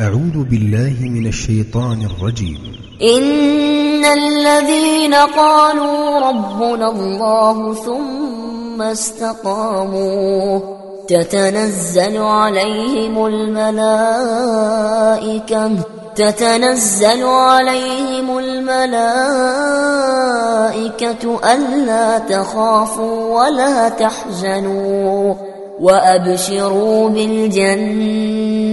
أعوذ بالله من الشيطان الرجيم. إن الذين قالوا ربنا الله ثم استقاموا تتنزل عليهم الملائكة تتنزل عليهم الملائكة ألا تخافوا ولا تحزنوا وأبشروا بالجنة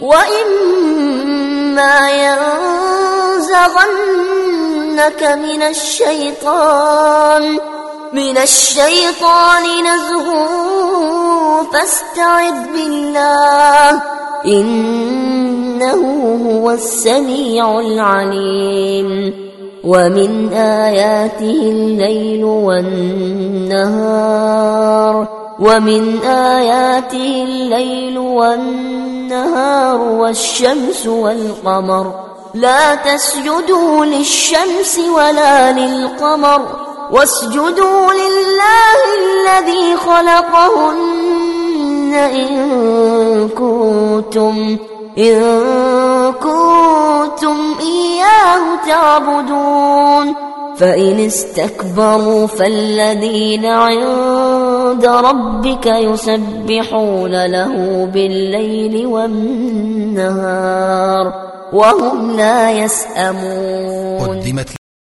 وإما ينزغنك من الشيطان من الشيطان نزغ فاستعذ بالله إنه هو السميع العليم ومن آياته الليل والنهار ومن آياته الليل والنهار والشمس والقمر لا تسجدوا للشمس ولا للقمر واسجدوا لله الذي خلقهن إن كنتم إن كنتم إياه تعبدون. فإن استكبروا فالذين عند ربك يسبحون له بالليل والنهار وهم لا يسأمون.